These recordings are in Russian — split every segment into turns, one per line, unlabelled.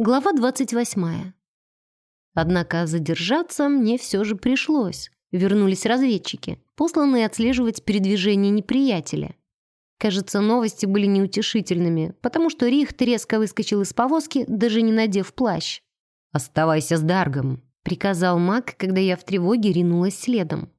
Глава 28. Однако задержаться мне все же пришлось. Вернулись разведчики, посланные отслеживать передвижение неприятеля. Кажется, новости были неутешительными, потому что Рихт резко выскочил из повозки, даже не надев плащ.
«Оставайся с Даргом», — приказал маг, когда я в тревоге ринулась следом.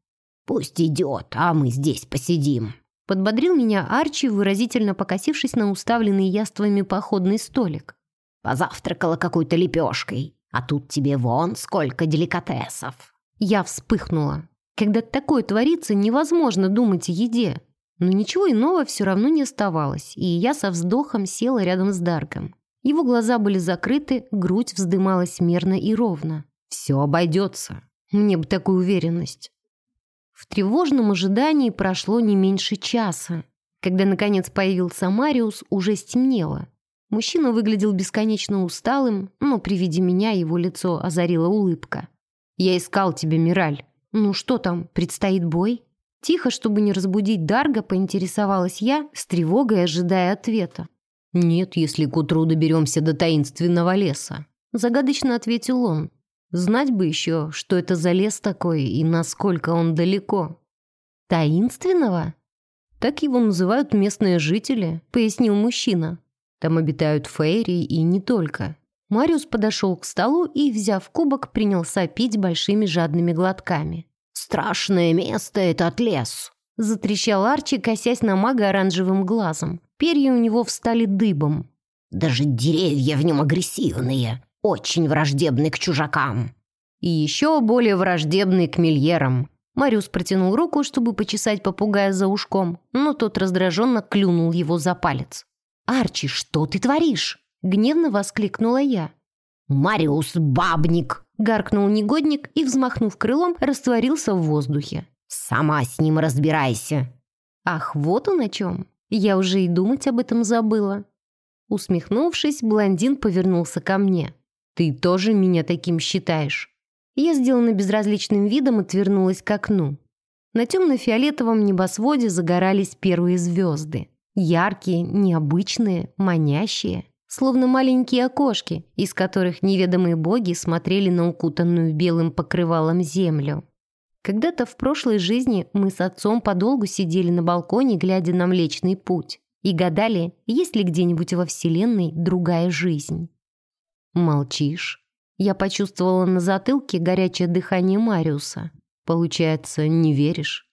«Пусть идет, а мы здесь посидим», —
подбодрил меня Арчи, выразительно покосившись на уставленный яствами походный столик.
Позавтракала какой-то лепешкой, а тут тебе вон сколько деликатесов».
Я вспыхнула. Когда такое творится, невозможно думать о еде. Но ничего иного все равно не оставалось, и я со вздохом села рядом с Дарком. Его глаза были закрыты, грудь вздымалась мерно и ровно. «Все обойдется». Мне бы такую уверенность. В тревожном ожидании прошло не меньше часа. Когда, наконец, появился Мариус, уже стемнело. Мужчина выглядел бесконечно усталым, но при виде меня его лицо озарила улыбка. «Я искал тебя, Мираль. Ну что там, предстоит бой?» Тихо, чтобы не разбудить Дарга, поинтересовалась я, с тревогой ожидая ответа.
«Нет, если к утру доберемся до таинственного леса», — загадочно ответил он. «Знать бы еще, что это за лес такой и насколько он далеко».
«Таинственного?»
«Так его называют местные жители», — пояснил мужчина. Там обитают фейри и не только.
Мариус подошел к столу и, взяв кубок, принялся пить большими жадными глотками.
«Страшное место этот лес!»
Затрещал Арчи, косясь на мага оранжевым глазом. Перья у него встали дыбом.
«Даже деревья в нем агрессивные, очень враждебны к чужакам».
«И еще более враждебны к мильерам».
Мариус протянул руку, чтобы почесать попугая за ушком, но тот раздраженно клюнул его за палец.
«Арчи, что ты творишь?»
— гневно воскликнула я.
«Мариус, бабник!»
— гаркнул негодник и, взмахнув крылом, растворился в воздухе.
«Сама с ним разбирайся!»
«Ах, вот он о чем! Я уже и думать об этом забыла!» Усмехнувшись, блондин повернулся ко мне.
«Ты тоже меня таким считаешь?»
Я сделана безразличным видом отвернулась к окну. На темно-фиолетовом небосводе загорались первые звезды. Яркие, необычные, манящие, словно маленькие окошки, из которых неведомые боги смотрели на укутанную белым покрывалом землю. Когда-то в прошлой жизни мы с отцом подолгу сидели на балконе, глядя на Млечный Путь, и гадали, есть ли где-нибудь во Вселенной другая жизнь.
«Молчишь?»
Я почувствовала на затылке горячее дыхание Мариуса.
«Получается, не веришь?»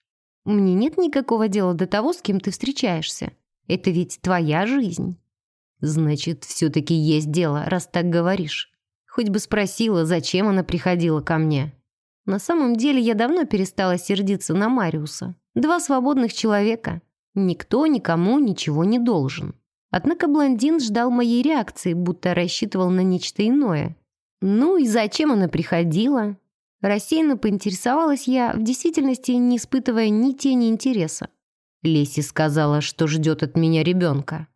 «Мне нет никакого дела до того, с кем ты встречаешься. Это ведь твоя жизнь.
Значит, все-таки есть дело, раз так говоришь. Хоть бы спросила, зачем она приходила ко мне.
На самом деле я давно перестала сердиться на Мариуса. Два свободных человека. Никто никому ничего не должен. Однако блондин ждал моей реакции, будто рассчитывал на нечто иное. Ну и зачем она приходила? Рассеянно поинтересовалась я, в действительности не испытывая ни тени интереса.
Леси сказала, что ждет от меня ребенка.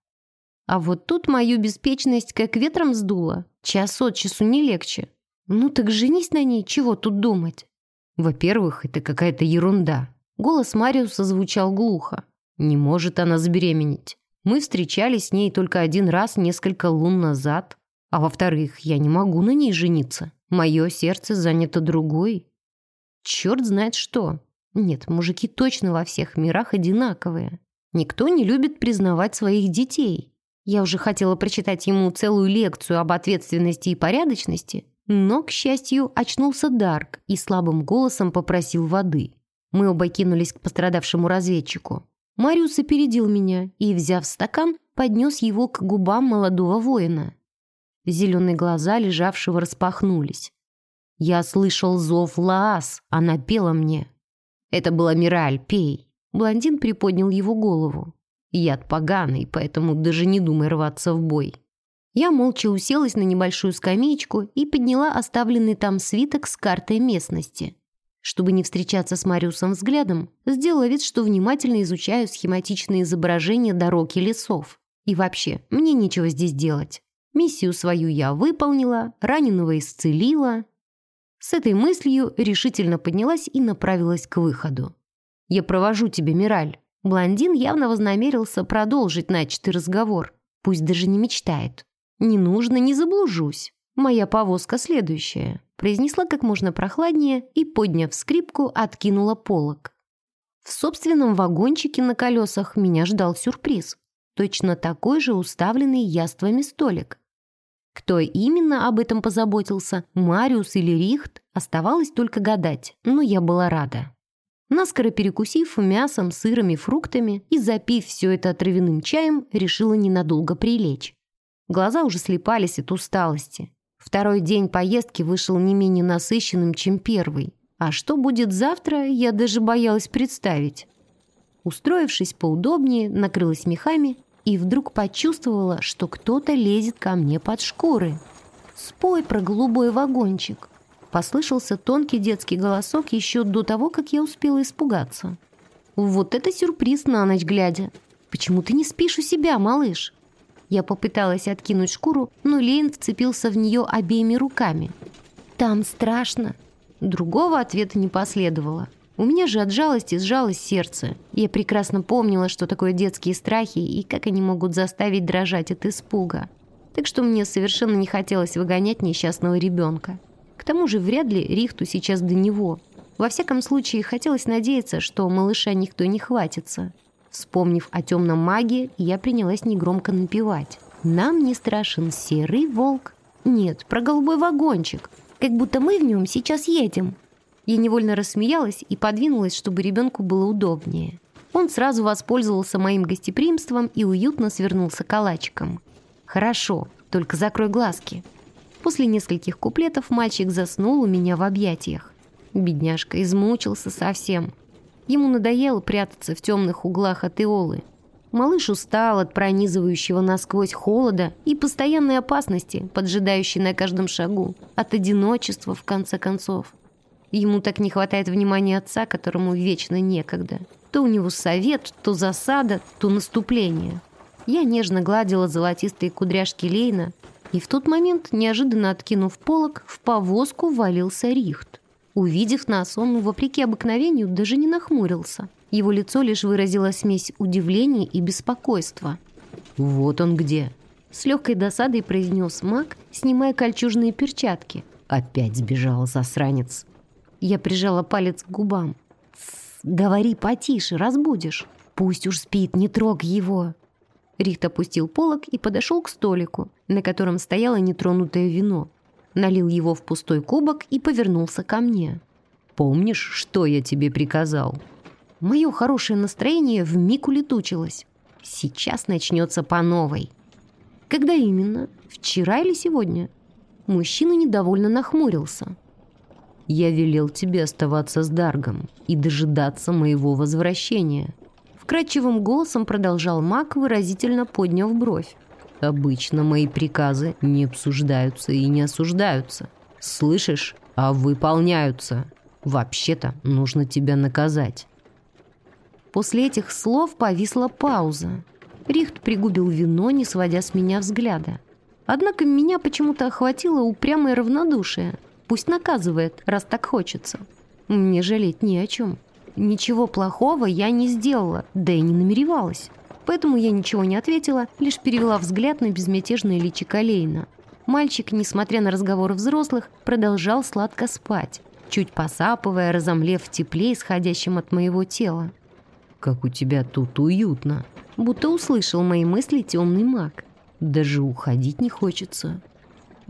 А вот тут мою беспечность как ветром сдуло. Час от часу не легче. Ну так женись на ней, чего тут думать?
Во-первых, это какая-то ерунда.
Голос Мариуса звучал глухо.
Не может она забеременеть. Мы встречались с ней только один раз несколько лун назад. А во-вторых, я не могу на ней жениться. Мое сердце занято другой.
Черт знает что. Нет, мужики точно во всех мирах одинаковые. Никто не любит признавать своих детей. Я уже хотела прочитать ему целую лекцию об ответственности и порядочности, но, к счастью, очнулся Дарк и слабым голосом попросил воды. Мы оба кинулись к пострадавшему разведчику. Мариус опередил меня и, взяв стакан, поднес его к губам молодого воина. Зеленые глаза лежавшего распахнулись. Я слышал зов Лаас, она пела мне.
«Это была Мираль, пей».
Блондин приподнял его голову.
«Яд поганый, поэтому даже не думай рваться в бой».
Я молча уселась на небольшую скамеечку и подняла оставленный там свиток с картой местности. Чтобы не встречаться с Мариусом взглядом, сделала вид, что внимательно изучаю схематичные изображения дорог и лесов. И вообще, мне нечего здесь делать. Миссию свою я выполнила, раненого исцелила, с этой мыслью решительно поднялась и направилась к выходу. «Я провожу тебя, Мираль». Блондин явно вознамерился продолжить начатый разговор. Пусть даже не мечтает. «Не нужно, не заблужусь». Моя повозка следующая», произнесла как можно прохладнее и, подняв скрипку, откинула полог. В собственном вагончике на колесах меня ждал сюрприз. Точно такой же уставленный яствами столик. Кто именно об этом позаботился, Мариус или Рихт, оставалось только гадать, но я была рада. Наскоро перекусив мясом, сыром и фруктами и запив все это травяным чаем, решила ненадолго прилечь. Глаза уже слепались от усталости. Второй день поездки вышел не менее насыщенным, чем первый. А что будет завтра, я даже боялась представить. Устроившись поудобнее, накрылась мехами и вдруг почувствовала, что кто-то лезет ко мне под шкуры. «Спой про голубой вагончик!» Послышался тонкий детский голосок еще до того, как я успела испугаться. «Вот это сюрприз на ночь глядя! Почему ты не спишь у себя, малыш?» Я попыталась откинуть шкуру, но Лейн вцепился в нее обеими руками. «Там страшно!» Другого ответа не последовало. У меня же от жалости сжалось сердце. Я прекрасно помнила, что такое детские страхи и как они могут заставить дрожать от испуга. Так что мне совершенно не хотелось выгонять несчастного ребенка. К тому же вряд ли Рихту сейчас до него. Во всяком случае, хотелось надеяться, что малыша никто не хватится. Вспомнив о темном маге, я принялась негромко напевать. «Нам не страшен серый волк». «Нет, про голубой вагончик. Как будто мы в нем сейчас едем». Я невольно рассмеялась и подвинулась, чтобы ребенку было удобнее. Он сразу воспользовался моим гостеприимством и уютно свернулся калачиком. «Хорошо, только закрой глазки». После нескольких куплетов мальчик заснул у меня в объятиях. Бедняжка измучился совсем. Ему надоело прятаться в темных углах от Иолы. Малыш устал от пронизывающего насквозь холода и постоянной опасности, поджидающей на каждом шагу, от одиночества, в конце концов. Ему так не хватает внимания отца, которому вечно некогда. То у него совет, то засада, то наступление. Я нежно гладила золотистые кудряшки Лейна, и в тот момент, неожиданно откинув полок, в повозку валился Рихт. Увидев нас, он, вопреки обыкновению, даже не нахмурился. Его лицо лишь выразило смесь удивления и беспокойства.
«Вот он где!»
С легкой досадой произнес маг, снимая кольчужные перчатки.
«Опять сбежал засранец!»
Я прижала палец к губам. «Говори потише, разбудишь. Пусть уж спит, не трог его». Рихт опустил полок и подошел к столику, на котором стояло нетронутое вино. Налил его в пустой кубок и повернулся ко мне.
«Помнишь, что я тебе приказал?»
Мое хорошее настроение вмиг улетучилось. Сейчас начнется по новой. Когда именно? Вчера или сегодня? Мужчина недовольно нахмурился.
Я велел тебе оставаться с Даргом и дожидаться моего возвращения».
Вкрадчивым голосом продолжал маг, выразительно подняв бровь.
«Обычно мои приказы не обсуждаются и не осуждаются. Слышишь? А выполняются. Вообще-то нужно тебя наказать».
После этих слов повисла пауза. Рихт пригубил вино, не сводя с меня взгляда. Однако меня почему-то охватило упрямое равнодушие – Пусть наказывает, раз так хочется. Мне жалеть ни о чем. Ничего плохого я не сделала, да и не намеревалась. Поэтому я ничего не ответила, лишь перевела взгляд на безмятежное личико Лейна. Мальчик, несмотря на разговоры взрослых, продолжал сладко спать, чуть посапывая, разомлев в тепле, исходящем от моего тела.
«Как у тебя тут уютно!»
Будто услышал мои мысли темный маг.
«Даже уходить не хочется».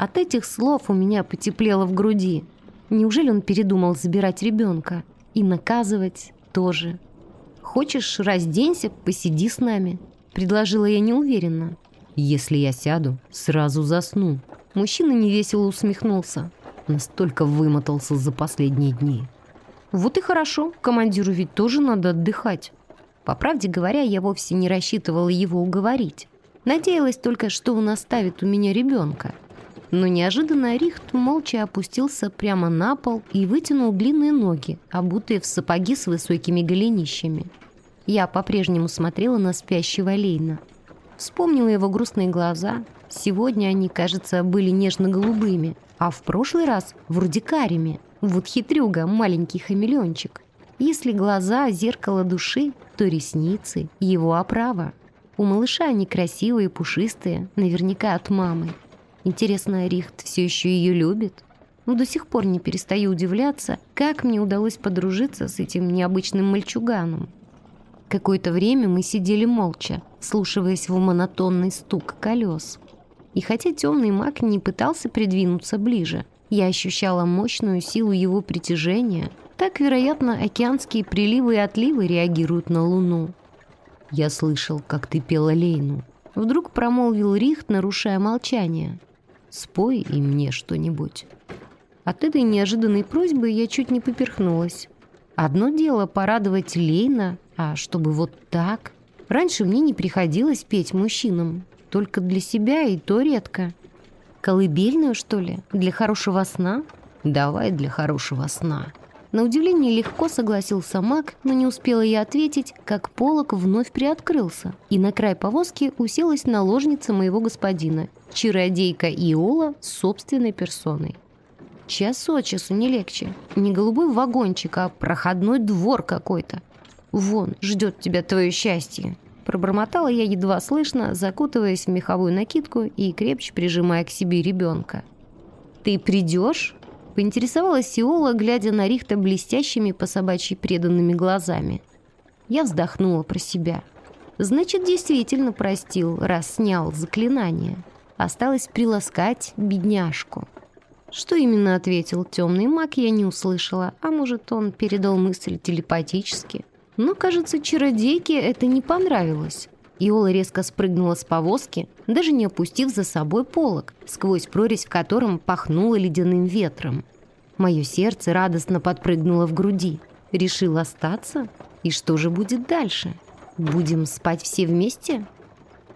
От этих слов у меня потеплело в груди. Неужели он передумал забирать ребенка? И наказывать тоже. «Хочешь, разденься, посиди с нами», — предложила я неуверенно.
«Если я сяду, сразу засну».
Мужчина невесело усмехнулся.
Настолько вымотался за последние дни.
«Вот и хорошо, командиру ведь тоже надо отдыхать». По правде говоря, я вовсе не рассчитывала его уговорить. Надеялась только, что он оставит у меня ребенка. Но неожиданно Рихт молча опустился прямо на пол и вытянул длинные ноги, обутые в сапоги с высокими голенищами. Я по-прежнему смотрела на спящего Лейна. Вспомнила его грустные глаза. Сегодня они, кажется, были нежно-голубыми, а в прошлый раз вроде карими. Вот хитрюга, маленький хамелеончик. Если глаза — зеркало души, то ресницы — его оправа. У малыша они красивые, пушистые, наверняка от мамы. Интересно, Рихт все еще ее любит? Но до сих пор не перестаю удивляться, как мне удалось подружиться с этим необычным мальчуганом. Какое-то время мы сидели молча, слушаясь в монотонный стук колес. И хотя темный маг не пытался придвинуться ближе, я ощущала мощную силу его притяжения. Так, вероятно, океанские приливы и отливы реагируют на Луну. «Я слышал, как ты пела Лейну», — вдруг промолвил Рихт, нарушая молчание. «Спой и мне что-нибудь». От этой неожиданной просьбы я чуть не поперхнулась. Одно дело порадовать Лейна, а чтобы вот так... Раньше мне не приходилось петь мужчинам. Только для себя и то редко. Колыбельную, что ли? Для хорошего сна? Давай для хорошего сна. На удивление легко согласился маг, но не успела я ответить, как полог вновь приоткрылся, и на край повозки уселась наложница моего господина, чародейка Иола собственной персоной. Час от часу не легче. Не голубой вагончик, а проходной двор какой-то. Вон, ждет тебя твое счастье. Пробормотала я едва слышно, закутываясь в меховую накидку и крепче прижимая к себе ребенка. «Ты придешь?» — поинтересовалась Сиола, глядя на Рихта блестящими по собачьи преданными глазами. Я вздохнула про себя. «Значит, действительно простил, раз снял заклинание. Осталось приласкать бедняжку». Что именно ответил темный маг, я не услышала, а может, он передал мысль телепатически. Но, кажется, чародейке это не понравилось. Иола резко спрыгнула с повозки, даже не опустив за собой полог, сквозь прорезь в котором пахнуло ледяным ветром. Мое сердце радостно подпрыгнуло в груди. Решил остаться? И что же будет дальше? Будем спать все вместе?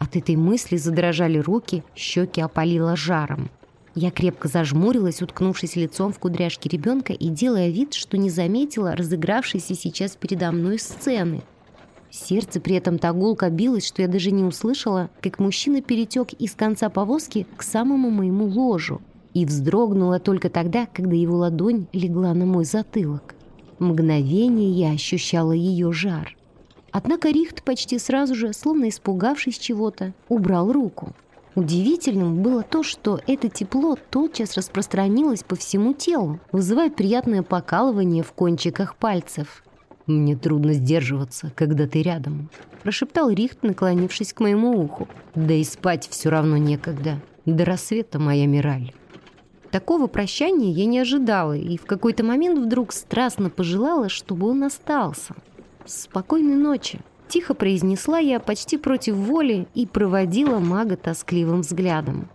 От этой мысли задрожали руки, щеки опалило жаром. Я крепко зажмурилась, уткнувшись лицом в кудряшки ребенка и делая вид, что не заметила разыгравшейся сейчас передо мной сцены. Сердце при этом так гулко билось, что я даже не услышала, как мужчина перетек из конца повозки к самому моему ложу и вздрогнула только тогда, когда его ладонь легла на мой затылок. Мгновение я ощущала ее жар. Однако Рихт почти сразу же, словно испугавшись чего-то, убрал руку. Удивительным было то, что это тепло тотчас распространилось по всему телу, вызывая приятное покалывание в кончиках пальцев. «Мне трудно сдерживаться, когда ты рядом», — прошептал Рихт, наклонившись к моему уху. «Да и спать все равно некогда. До рассвета, моя Мираль». Такого прощания я не ожидала и в какой-то момент вдруг страстно пожелала, чтобы он остался. «Спокойной ночи», Тихо произнесла я почти против воли и проводила мага тоскливым взглядом.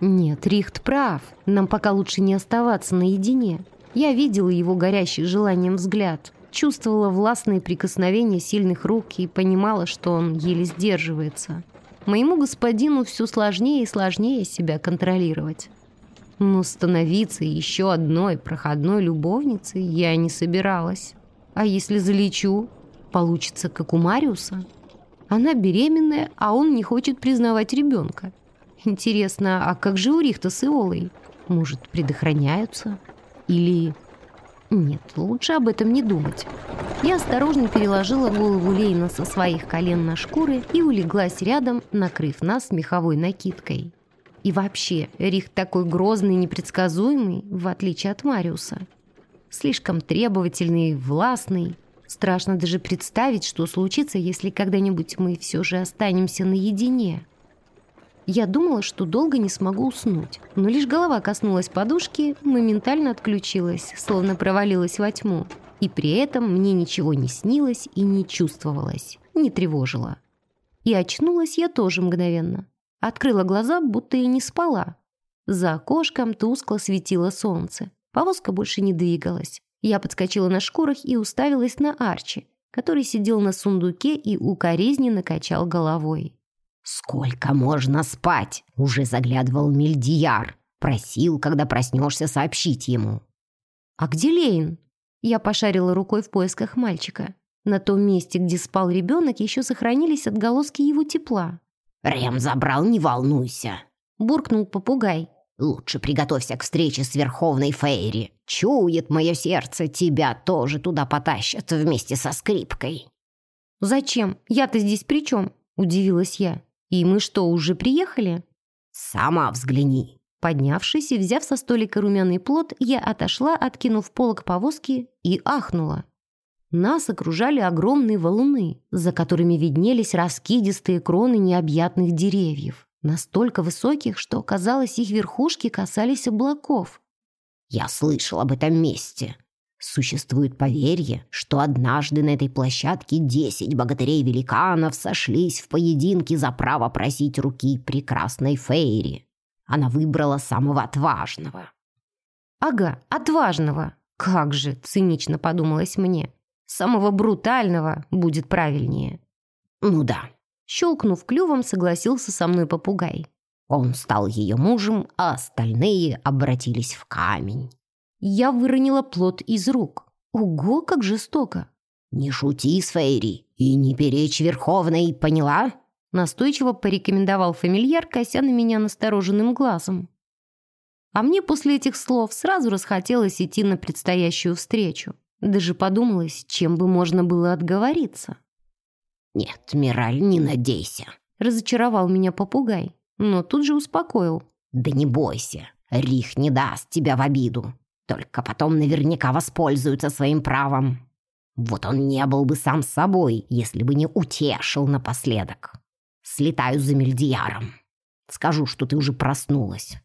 «Нет, Рихт прав. Нам пока лучше не оставаться наедине. Я видела его горящий желанием взгляд, чувствовала властные прикосновения сильных рук и понимала, что он еле сдерживается. Моему господину все сложнее и сложнее себя контролировать. Но становиться еще одной проходной любовницей я не собиралась. А если залечу, Получится, как у Мариуса. Она беременная, а он не хочет признавать ребенка. Интересно, а как же у Рихта с Иолой? Может, предохраняются? Или... Нет, лучше об этом не думать. Я осторожно переложила голову Лейна со своих колен на шкуры и улеглась рядом, накрыв нас меховой накидкой. И вообще, Рихт такой грозный и непредсказуемый, в отличие от Мариуса. Слишком требовательный, властный, Страшно даже представить, что случится, если когда-нибудь мы все же останемся наедине. Я думала, что долго не смогу уснуть, но лишь голова коснулась подушки, моментально отключилась, словно провалилась во тьму. И при этом мне ничего не снилось и не чувствовалось, не тревожило. И очнулась я тоже мгновенно. Открыла глаза, будто и не спала. За окошком тускло светило солнце. Повозка больше не двигалась. Я подскочила на шкурах и уставилась на Арчи, который сидел на сундуке и укоризненно качал головой.
«Сколько можно спать?» — уже заглядывал Мильдияр. Просил, когда проснешься, сообщить ему.
«А где Лейн?» Я пошарила рукой в поисках мальчика. На том месте, где спал ребенок, еще сохранились отголоски его тепла.
«Рем забрал, не волнуйся!»
— буркнул попугай.
Лучше приготовься к встрече с Верховной Фейри. Чует мое сердце, тебя тоже туда потащат вместе со скрипкой».
«Зачем? Я-то здесь при чем?» – удивилась я. «И мы что, уже приехали?»
Сама взгляни».
Поднявшись и взяв со столика румяный плод, я отошла, откинув полок повозки, и ахнула. Нас окружали огромные валуны, за которыми виднелись раскидистые кроны необъятных деревьев, настолько высоких, что, казалось, их верхушки касались облаков.
«Я слышал об этом месте. Существует поверье, что однажды на этой площадке десять богатырей-великанов сошлись в поединке за право просить руки прекрасной Фейри. Она выбрала самого отважного.
«Ага, отважного. Как же!» — цинично подумалось мне. «Самого брутального будет правильнее».
«Ну да».
Щелкнув клювом, согласился со мной попугай.
Он стал ее мужем, а остальные обратились в камень.
Я выронила плод из рук. Ого, как жестоко!
«Не шути с Фейри и не перечь Верховной, поняла?»
Настойчиво порекомендовал фамильяр, кося на меня настороженным глазом. А мне после этих слов сразу расхотелось идти на предстоящую встречу. Даже подумалось, чем бы можно было отговориться.
«Нет, Мираль, не надейся», —
разочаровал меня попугай, но тут же успокоил.
«Да не бойся, Рих не даст тебя в обиду. Только потом наверняка воспользуется своим правом. Вот он не был бы сам собой, если бы не утешил напоследок. Слетаю за Мельдияром. Скажу, что ты уже проснулась.